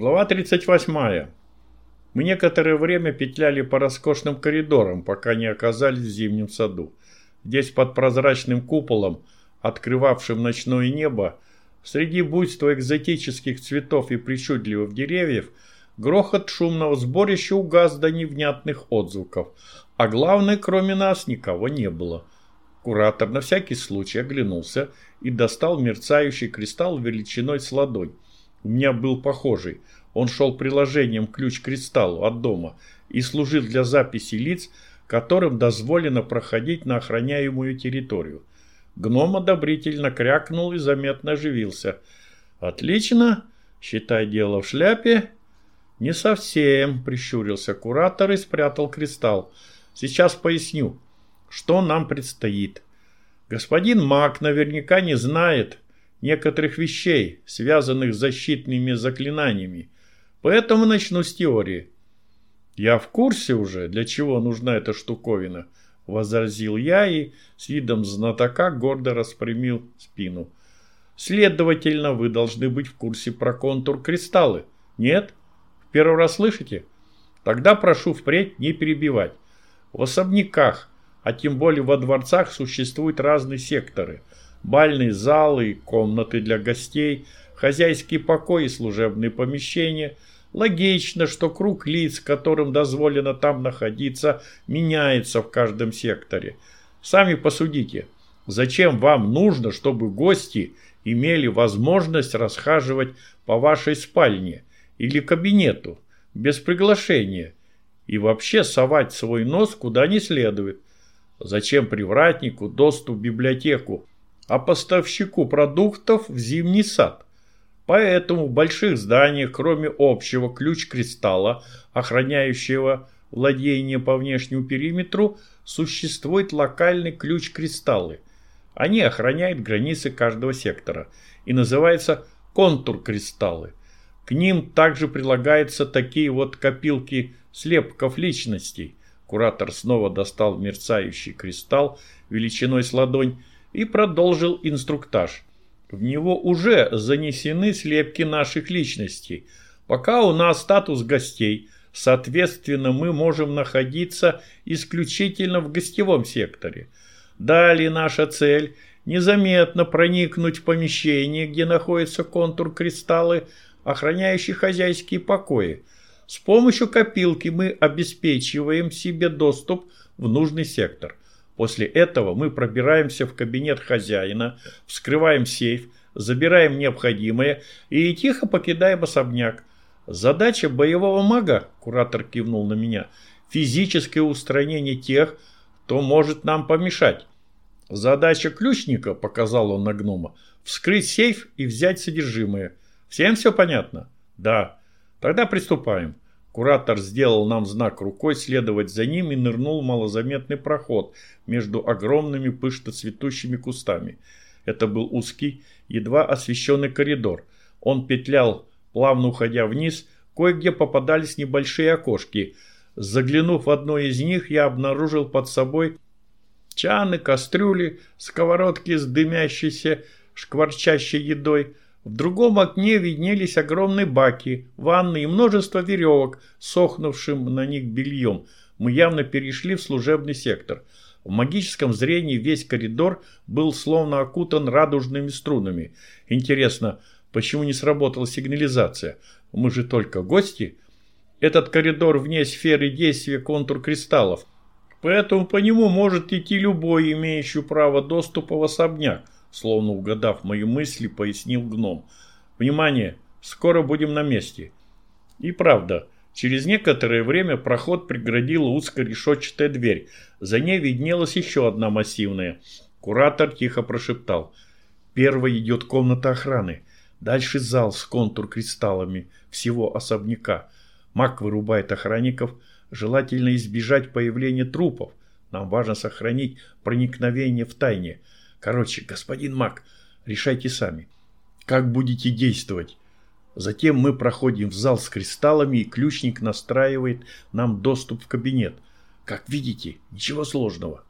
Глава 38. Мы некоторое время петляли по роскошным коридорам, пока не оказались в зимнем саду. Здесь под прозрачным куполом, открывавшим ночное небо, среди буйства экзотических цветов и причудливых деревьев, грохот шумного сборища угас до невнятных отзвуков, а главное, кроме нас, никого не было. Куратор на всякий случай оглянулся и достал мерцающий кристалл величиной с ладонь. У меня был похожий. Он шел приложением ключ к кристаллу от дома и служил для записи лиц, которым дозволено проходить на охраняемую территорию. Гном одобрительно крякнул и заметно оживился. «Отлично. Считай дело в шляпе». «Не совсем», – прищурился куратор и спрятал кристалл. «Сейчас поясню, что нам предстоит. Господин маг наверняка не знает, некоторых вещей, связанных с защитными заклинаниями. Поэтому начну с теории. Я в курсе уже, для чего нужна эта штуковина, возразил я и с видом знатока гордо распрямил спину. Следовательно, вы должны быть в курсе про контур кристаллы. Нет? В первый раз слышите? Тогда прошу впредь не перебивать. В особняках, а тем более во дворцах существуют разные секторы – бальные залы, комнаты для гостей, хозяйские покои и служебные помещения. Логично, что круг лиц, которым дозволено там находиться, меняется в каждом секторе. Сами посудите, зачем вам нужно, чтобы гости имели возможность расхаживать по вашей спальне или кабинету без приглашения и вообще совать свой нос куда не следует? Зачем привратнику доступ в библиотеку, а поставщику продуктов в зимний сад. Поэтому в больших зданиях, кроме общего ключ-кристалла, охраняющего владение по внешнему периметру, существует локальный ключ-кристаллы. Они охраняют границы каждого сектора и называются контур-кристаллы. К ним также прилагаются такие вот копилки слепков личностей. Куратор снова достал мерцающий кристалл величиной с ладонь и продолжил инструктаж. В него уже занесены слепки наших личностей. Пока у нас статус гостей, соответственно, мы можем находиться исключительно в гостевом секторе. Далее наша цель – незаметно проникнуть в помещение, где находится контур кристаллы, охраняющие хозяйские покои. С помощью копилки мы обеспечиваем себе доступ в нужный сектор. После этого мы пробираемся в кабинет хозяина, вскрываем сейф, забираем необходимое и тихо покидаем особняк. Задача боевого мага, куратор кивнул на меня, физическое устранение тех, кто может нам помешать. Задача ключника, показал он на гнома, вскрыть сейф и взять содержимое. Всем все понятно? Да. Тогда приступаем. Куратор сделал нам знак рукой следовать за ним и нырнул в малозаметный проход между огромными пышно цветущими кустами. Это был узкий, едва освещенный коридор. Он петлял, плавно уходя вниз, кое-где попадались небольшие окошки. Заглянув в одно из них, я обнаружил под собой чаны, кастрюли, сковородки с дымящейся, шкварчащей едой – в другом окне виднелись огромные баки, ванны и множество веревок, сохнувшим на них бельем. Мы явно перешли в служебный сектор. В магическом зрении весь коридор был словно окутан радужными струнами. Интересно, почему не сработала сигнализация? Мы же только гости. Этот коридор вне сферы действия контур кристаллов. Поэтому по нему может идти любой, имеющий право доступа в особняк словно угадав мои мысли, пояснил гном. «Внимание! Скоро будем на месте!» И правда, через некоторое время проход преградила узкая решетчатая дверь. За ней виднелась еще одна массивная. Куратор тихо прошептал. «Первой идет комната охраны. Дальше зал с контур кристаллами всего особняка. Маг вырубает охранников. Желательно избежать появления трупов. Нам важно сохранить проникновение в тайне. Короче, господин Мак, решайте сами, как будете действовать. Затем мы проходим в зал с кристаллами, и ключник настраивает нам доступ в кабинет. Как видите, ничего сложного.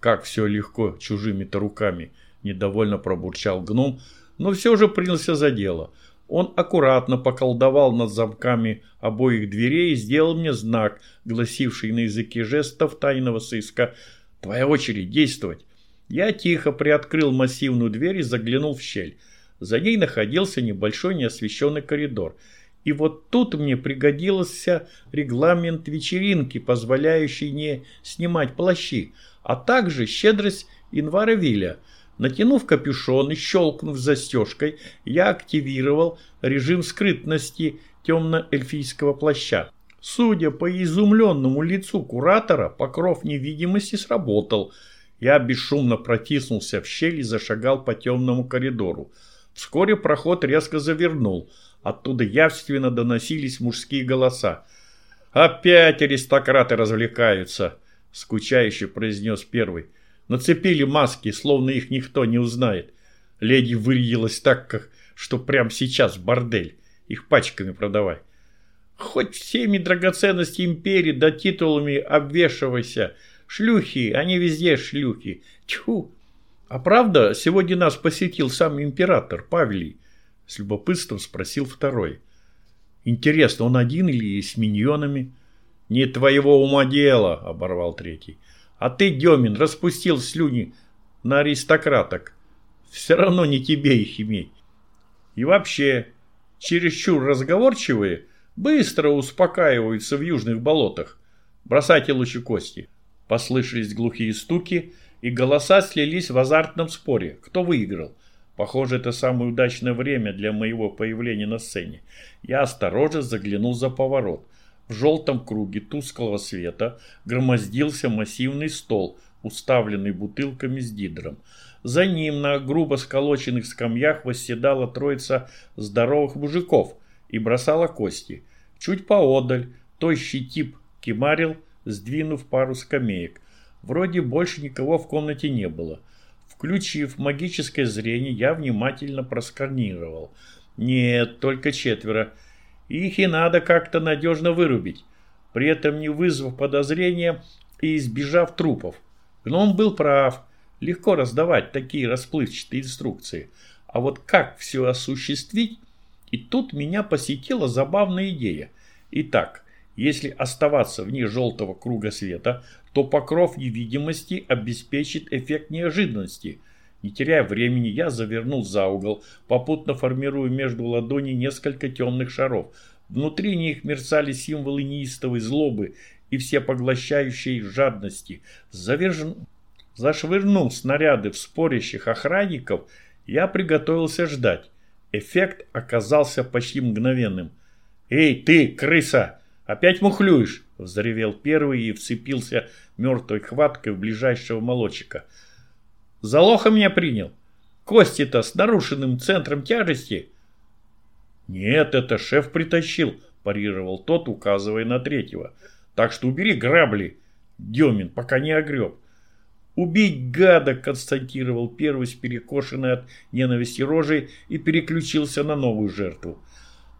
Как все легко чужими-то руками, недовольно пробурчал гном, но все же принялся за дело. Он аккуратно поколдовал над замками обоих дверей и сделал мне знак, гласивший на языке жестов тайного сыска «Твоя очередь действовать». Я тихо приоткрыл массивную дверь и заглянул в щель. За ней находился небольшой неосвещенный коридор. И вот тут мне пригодился регламент вечеринки, позволяющий не снимать плащи, а также щедрость Инвара Виля – Натянув капюшон и щелкнув застежкой, я активировал режим скрытности темно-эльфийского плаща. Судя по изумленному лицу куратора, покров невидимости сработал. Я бесшумно протиснулся в щель и зашагал по темному коридору. Вскоре проход резко завернул. Оттуда явственно доносились мужские голоса. «Опять аристократы развлекаются!» – скучающе произнес первый. Нацепили маски, словно их никто не узнает. Леди вырядилась так, как, что прямо сейчас бордель. Их пачками продавай. Хоть всеми драгоценностями империи да титулами обвешивайся. Шлюхи, они везде шлюхи. Тьфу. А правда, сегодня нас посетил сам император Павлий? С любопытством спросил второй. Интересно, он один или с миньонами? Не твоего ума дело, оборвал третий. А ты, Демин, распустил слюни на аристократок. Все равно не тебе их иметь. И вообще, чересчур разговорчивые быстро успокаиваются в южных болотах. Бросайте лучи кости. Послышались глухие стуки, и голоса слились в азартном споре. Кто выиграл? Похоже, это самое удачное время для моего появления на сцене. Я осторожно заглянул за поворот. В желтом круге тусклого света громоздился массивный стол, уставленный бутылками с дидром. За ним на грубо сколоченных скамьях восседала троица здоровых мужиков и бросала кости. Чуть поодаль тощий тип кимарил, сдвинув пару скамеек. Вроде больше никого в комнате не было. Включив магическое зрение, я внимательно просканировал. Нет, только четверо. Их и надо как-то надежно вырубить, при этом не вызвав подозрения и избежав трупов. Гном был прав. Легко раздавать такие расплывчатые инструкции. А вот как все осуществить? И тут меня посетила забавная идея. Итак, если оставаться вне желтого круга света, то покров невидимости обеспечит эффект неожиданности – не теряя времени, я завернул за угол, попутно формируя между ладоней несколько темных шаров. Внутри них мерцали символы неистовой злобы и всепоглощающей жадности. Завержен... Зашвырнул снаряды в спорящих охранников, я приготовился ждать. Эффект оказался почти мгновенным. «Эй, ты, крыса! Опять мухлюешь!» – взревел первый и вцепился мертвой хваткой в ближайшего молодчика – за лоха меня принял. Кости-то с нарушенным центром тяжести. Нет, это шеф притащил, парировал тот, указывая на третьего. Так что убери грабли, Демин, пока не огреб. «Убить гада!» – констатировал первый с перекошенной от ненависти рожей и переключился на новую жертву.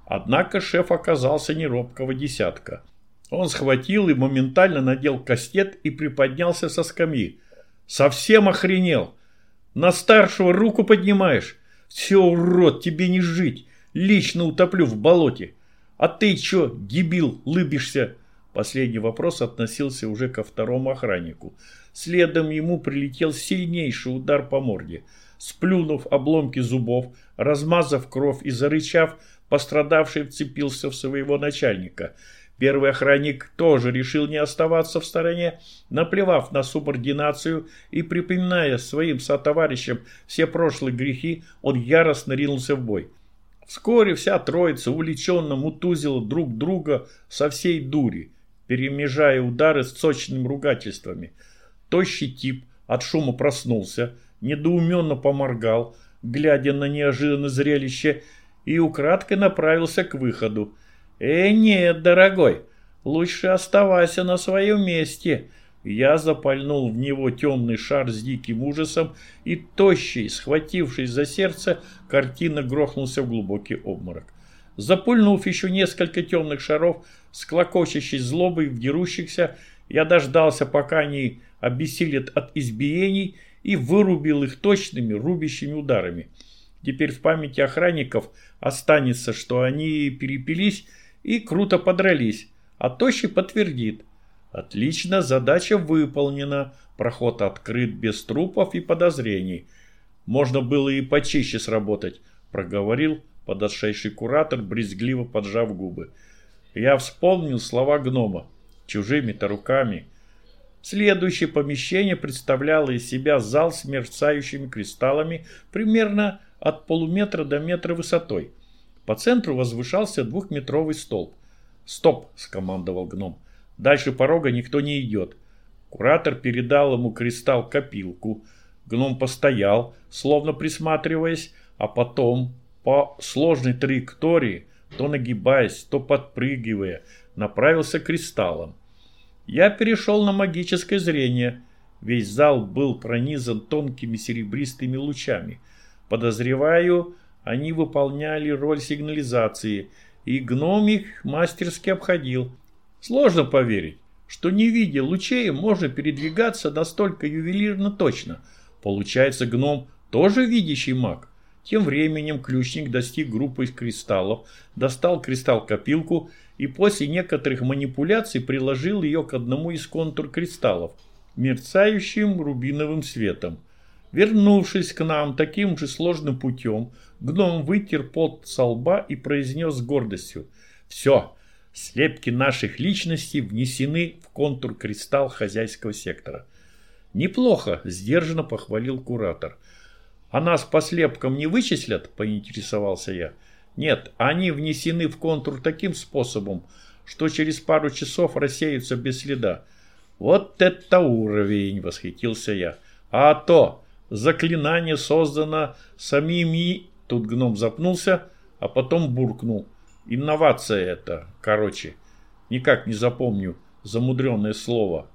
Однако шеф оказался не робкого десятка. Он схватил и моментально надел кастет и приподнялся со скамьи. Совсем охренел? На старшего руку поднимаешь? Все, урод, тебе не жить. Лично утоплю в болоте. А ты чё, дебил, лыбишься? Последний вопрос относился уже ко второму охраннику. Следом ему прилетел сильнейший удар по морде. Сплюнув обломки зубов, размазав кровь и зарычав, пострадавший вцепился в своего начальника – Первый охранник тоже решил не оставаться в стороне, наплевав на субординацию и припоминая своим сотоварищам все прошлые грехи, он яростно ринулся в бой. Вскоре вся троица увлеченно мутузила друг друга со всей дури, перемежая удары с сочными ругательствами. Тощий тип от шума проснулся, недоуменно поморгал, глядя на неожиданное зрелище, и украдкой направился к выходу. «Э, нет, дорогой, лучше оставайся на своем месте». Я запальнул в него темный шар с диким ужасом, и тощий, схватившись за сердце, картина грохнулся в глубокий обморок. Запульнув еще несколько темных шаров, с клокочущей злобой в дерущихся, я дождался, пока они обессилят от избиений, и вырубил их точными рубящими ударами. Теперь в памяти охранников останется, что они перепились и круто подрались, а Тощий подтвердит. Отлично, задача выполнена, проход открыт без трупов и подозрений. Можно было и почище сработать, проговорил подошедший куратор, брезгливо поджав губы. Я вспомнил слова гнома. Чужими-то руками. Следующее помещение представляло из себя зал с мерцающими кристаллами примерно от полуметра до метра высотой. По центру возвышался двухметровый столб. «Стоп!» – скомандовал гном. «Дальше порога никто не идет». Куратор передал ему кристалл-копилку. Гном постоял, словно присматриваясь, а потом по сложной траектории, то нагибаясь, то подпрыгивая, направился к кристаллам. Я перешел на магическое зрение. Весь зал был пронизан тонкими серебристыми лучами. Подозреваю, они выполняли роль сигнализации, и гном их мастерски обходил. Сложно поверить, что не видя лучей можно передвигаться настолько ювелирно точно. Получается, гном тоже видящий маг. Тем временем ключник достиг группы из кристаллов, достал кристалл-копилку и после некоторых манипуляций приложил ее к одному из контур кристаллов, мерцающим рубиновым светом. Вернувшись к нам таким же сложным путем, гном вытер пот со лба и произнес с гордостью «Все, слепки наших личностей внесены в контур кристалл хозяйского сектора». «Неплохо», – сдержанно похвалил куратор – «А нас по слепкам не вычислят?» – поинтересовался я. «Нет, они внесены в контур таким способом, что через пару часов рассеются без следа». «Вот это уровень!» – восхитился я. «А то! Заклинание создано самими...» Тут гном запнулся, а потом буркнул. «Инновация это, короче. Никак не запомню замудренное слово».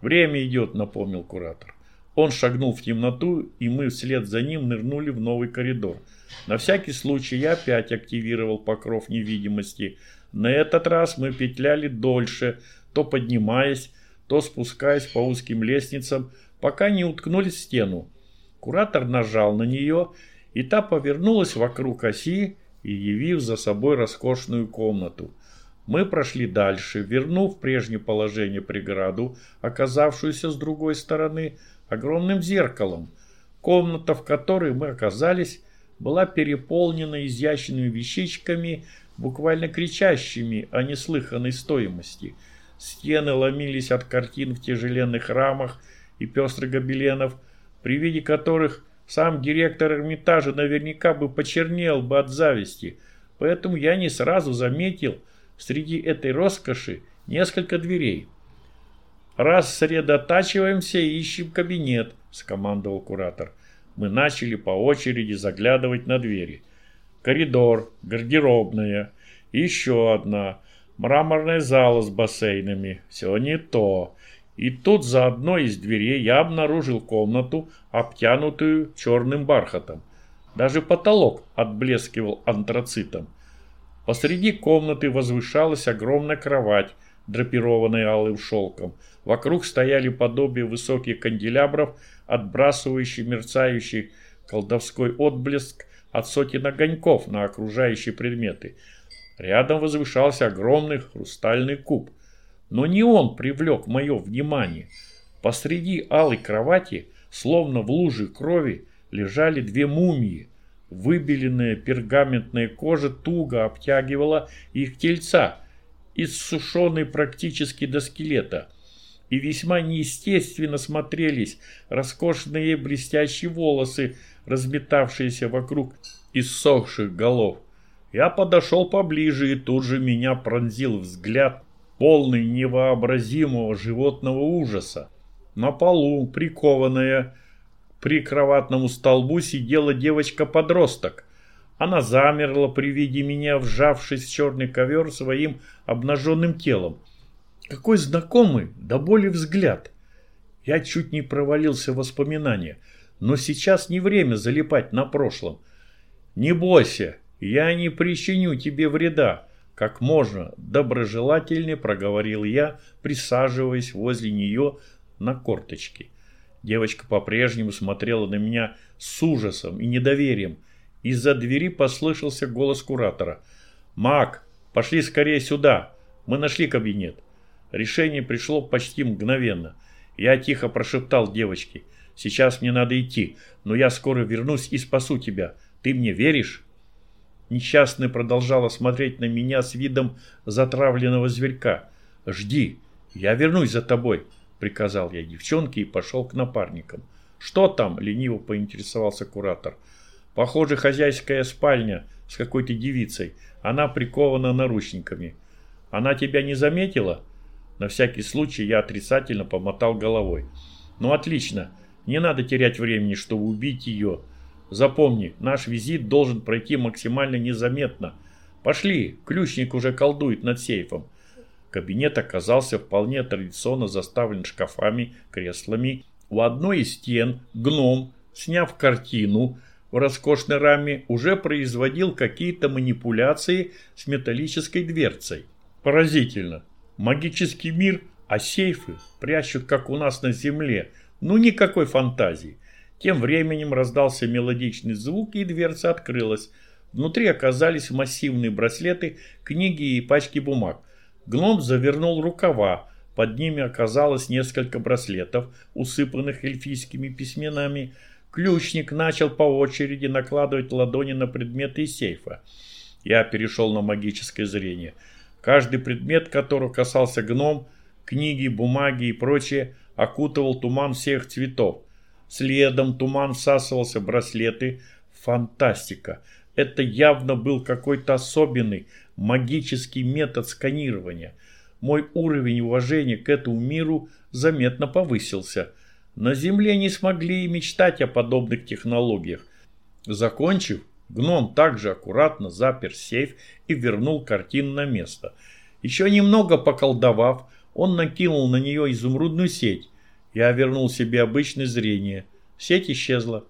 «Время идет», – напомнил куратор. Он шагнул в темноту, и мы вслед за ним нырнули в новый коридор. На всякий случай я опять активировал покров невидимости. На этот раз мы петляли дольше, то поднимаясь, то спускаясь по узким лестницам, пока не уткнулись в стену. Куратор нажал на нее, и та повернулась вокруг оси и явив за собой роскошную комнату. Мы прошли дальше, вернув прежнее положение преграду, оказавшуюся с другой стороны, огромным зеркалом. Комната, в которой мы оказались, была переполнена изящными вещичками, буквально кричащими о неслыханной стоимости. Стены ломились от картин в тяжеленных рамах и пестрых гобеленов, при виде которых сам директор Эрмитажа наверняка бы почернел бы от зависти, поэтому я не сразу заметил среди этой роскоши несколько дверей. «Рассредотачиваемся и ищем кабинет», – скомандовал куратор. Мы начали по очереди заглядывать на двери. Коридор, гардеробная, еще одна, мраморная зала с бассейнами. Все не то. И тут за одной из дверей я обнаружил комнату, обтянутую черным бархатом. Даже потолок отблескивал антрацитом. Посреди комнаты возвышалась огромная кровать, драпированная алым шелком. Вокруг стояли подобие высоких канделябров, отбрасывающие мерцающий колдовской отблеск от сотен огоньков на окружающие предметы. Рядом возвышался огромный хрустальный куб. Но не он привлек мое внимание. Посреди алой кровати, словно в луже крови, лежали две мумии. Выбеленная пергаментная кожа туго обтягивала их тельца, иссушенные практически до скелета – и весьма неестественно смотрелись роскошные блестящие волосы, разметавшиеся вокруг иссохших голов. Я подошел поближе, и тут же меня пронзил взгляд, полный невообразимого животного ужаса. На полу, прикованная к прикроватному столбу, сидела девочка-подросток. Она замерла при виде меня, вжавшись в черный ковер своим обнаженным телом. Какой знакомый, да боли взгляд. Я чуть не провалился в воспоминания, но сейчас не время залипать на прошлом. Не бойся, я не причиню тебе вреда, как можно доброжелательнее проговорил я, присаживаясь возле нее на корточки. Девочка по-прежнему смотрела на меня с ужасом и недоверием. Из-за двери послышался голос куратора. «Мак, пошли скорее сюда. Мы нашли кабинет». Решение пришло почти мгновенно. Я тихо прошептал девочке. «Сейчас мне надо идти, но я скоро вернусь и спасу тебя. Ты мне веришь?» Несчастный продолжала смотреть на меня с видом затравленного зверька. «Жди, я вернусь за тобой», – приказал я девчонке и пошел к напарникам. «Что там?» – лениво поинтересовался куратор. «Похоже, хозяйская спальня с какой-то девицей. Она прикована наручниками. Она тебя не заметила?» На всякий случай я отрицательно помотал головой. «Ну отлично. Не надо терять времени, чтобы убить ее. Запомни, наш визит должен пройти максимально незаметно. Пошли, ключник уже колдует над сейфом». Кабинет оказался вполне традиционно заставлен шкафами, креслами. У одной из стен гном, сняв картину в роскошной раме, уже производил какие-то манипуляции с металлической дверцей. Поразительно. Магический мир, а сейфы прячут, как у нас на земле. Ну, никакой фантазии. Тем временем раздался мелодичный звук, и дверца открылась. Внутри оказались массивные браслеты, книги и пачки бумаг. Гном завернул рукава. Под ними оказалось несколько браслетов, усыпанных эльфийскими письменами. Ключник начал по очереди накладывать ладони на предметы из сейфа. Я перешел на магическое зрение. Каждый предмет, которого касался гном, книги, бумаги и прочее, окутывал туман всех цветов. Следом туман всасывался браслеты. Фантастика! Это явно был какой-то особенный магический метод сканирования. Мой уровень уважения к этому миру заметно повысился. На Земле не смогли и мечтать о подобных технологиях. Закончив, гном также аккуратно запер сейф и вернул картину на место. Еще немного поколдовав, он накинул на нее изумрудную сеть я вернул себе обычное зрение. Сеть исчезла.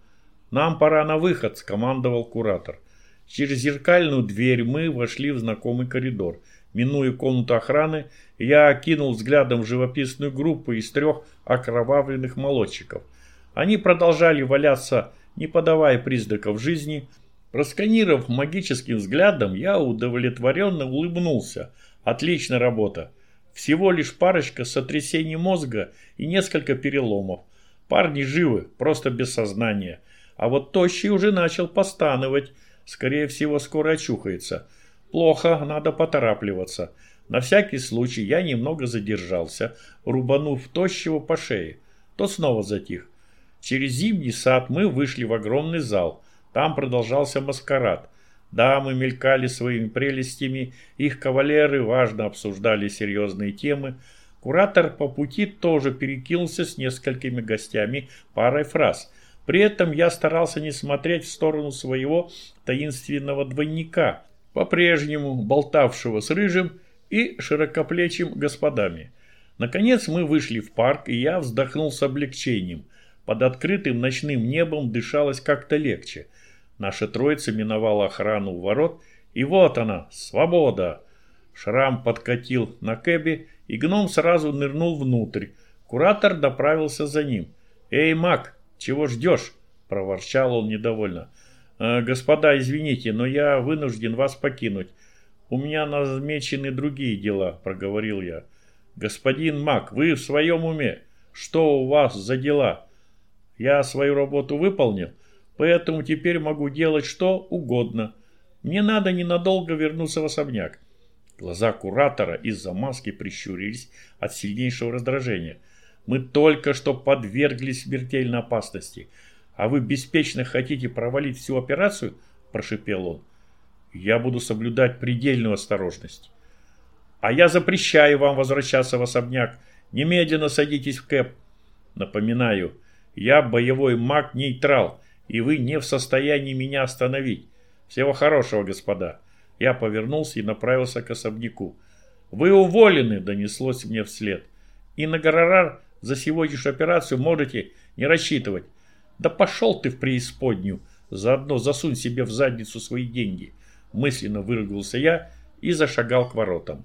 «Нам пора на выход», – скомандовал куратор. Через зеркальную дверь мы вошли в знакомый коридор. Минуя комнату охраны, я окинул взглядом живописную группу из трех окровавленных молодчиков. Они продолжали валяться, не подавая признаков жизни. Просканировав магическим взглядом, я удовлетворенно улыбнулся. Отличная работа. Всего лишь парочка сотрясений мозга и несколько переломов. Парни живы, просто без сознания. А вот Тощий уже начал постановать. Скорее всего, скоро очухается. Плохо, надо поторапливаться. На всякий случай я немного задержался, рубанув Тощего по шее. Тот снова затих. Через зимний сад мы вышли в огромный зал. Там продолжался маскарад. Дамы мелькали своими прелестями, их кавалеры важно обсуждали серьезные темы. Куратор по пути тоже перекинулся с несколькими гостями парой фраз. При этом я старался не смотреть в сторону своего таинственного двойника, по-прежнему болтавшего с рыжим и широкоплечим господами. Наконец мы вышли в парк, и я вздохнул с облегчением. Под открытым ночным небом дышалось как-то легче – Наша троица миновала охрану у ворот, и вот она, свобода. Шрам подкатил на кэбе, и гном сразу нырнул внутрь. Куратор доправился за ним. «Эй, маг, чего ждешь?» – проворчал он недовольно. «Э, «Господа, извините, но я вынужден вас покинуть. У меня назмечены другие дела», – проговорил я. «Господин маг, вы в своем уме? Что у вас за дела?» «Я свою работу выполнил?» Поэтому теперь могу делать что угодно. Мне надо ненадолго вернуться в особняк. Глаза куратора из-за маски прищурились от сильнейшего раздражения. Мы только что подверглись смертельной опасности. А вы беспечно хотите провалить всю операцию? Прошипел он. Я буду соблюдать предельную осторожность. А я запрещаю вам возвращаться в особняк. Немедленно садитесь в кэп. Напоминаю, я боевой маг-нейтрал и вы не в состоянии меня остановить. Всего хорошего, господа. Я повернулся и направился к особняку. «Вы уволены!» – донеслось мне вслед. «И на гонорар за сегодняшнюю операцию можете не рассчитывать. Да пошел ты в преисподнюю! Заодно засунь себе в задницу свои деньги!» Мысленно выругался я и зашагал к воротам.